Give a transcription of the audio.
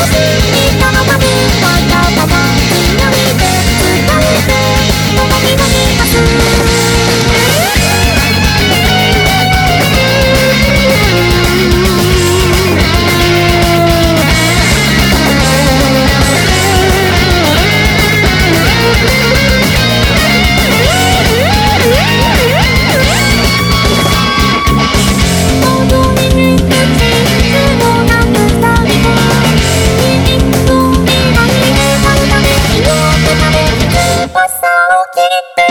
みんなトのパブパンダパパ傘を切って。